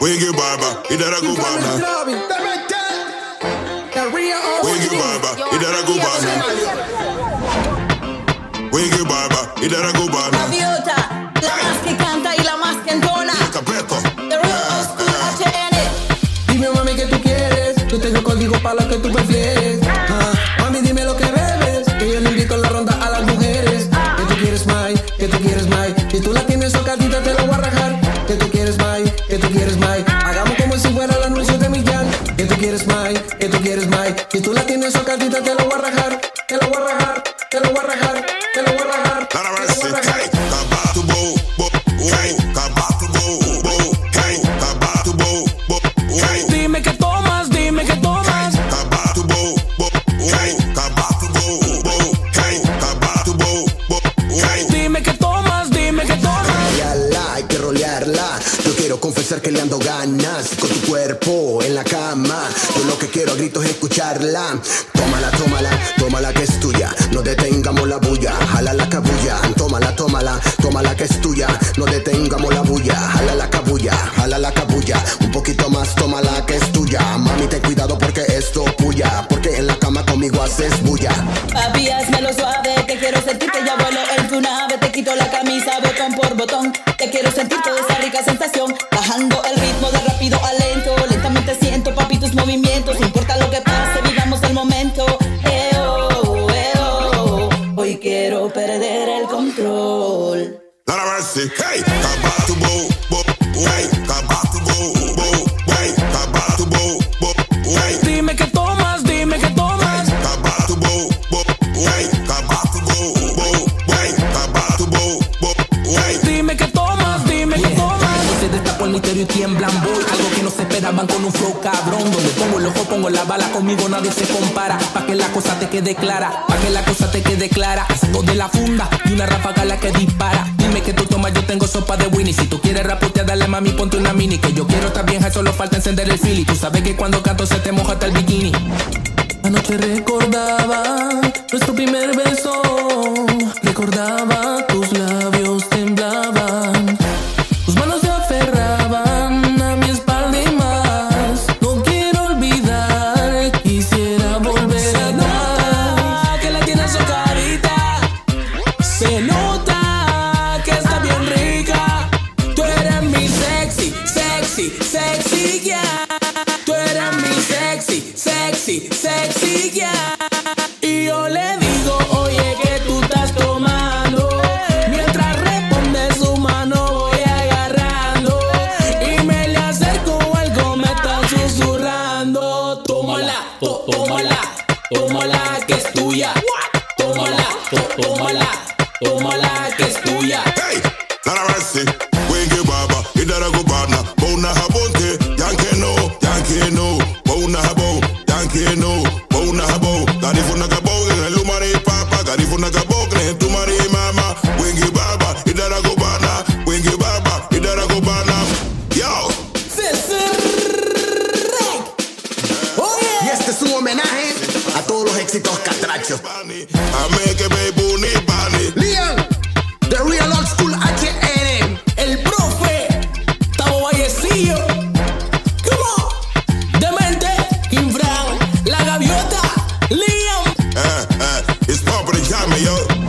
Wiggy Baba, it that I go bana. Wiggy Baba, it that go bana. Wiggy Baba, it that go te lo voy a rajar, te lo voy a rajar. Te lo voy a rajar. Dime que tomas, dime que tomas. Dime que tomas, dime que tomas. rolearla, hay que rolearla. Yo quiero confesar que le ando ganas con tu cuerpo en la cama. Yo lo que quiero a gritos es escucharla. Tómala, tómala, tómala que es tuya. Papi, hazmelo suave, te quiero sentir que ya vuelo en tu nave, te quito la camisa botón por botón, te quiero sentir toda esa rica sensación, bajando el ritmo de rápido a lento, lentamente siento papi tus movimientos, no importa lo que pase, vivamos el momento, Eo, eo, hoy quiero perder el control. Cae. Tiemblan voy. Algo que no se esperaban con un flow cabrón. Donde pongo el ojo, pongo la bala. Conmigo nadie se compara. Pa' que la cosa te quede clara. Pa' que la cosa te quede clara. Saco de la funda y una ráfaga la que dispara. Dime que tú tomas, yo tengo sopa de Winnie. Si tú quieres rapotear, dale mami, ponte una mini. Que yo quiero estar vieja, solo falta encender el fili. Tú sabes que cuando canto se te moja hasta el bikini. Anoche recordaba nuestro primer beso. Recordaba sexy, sexy ya. Tú eres mi sexy, sexy, sexy ya. Y yo le digo, oye, que tú estás tomando. Mientras responde su mano, voy agarrando. Y me le acerco algo, me está susurrando. Tómala, tó- tómala, tómala, que es tuya. Tómala, tó- tómala, tómala, Garifuna kabo, en tu mari mama. Wiggy barba, idara cubana. Wiggy barba, idara cubana. Yo. Y este es un homenaje a todos los éxitos catrachos. Bunny, I make a baby me up.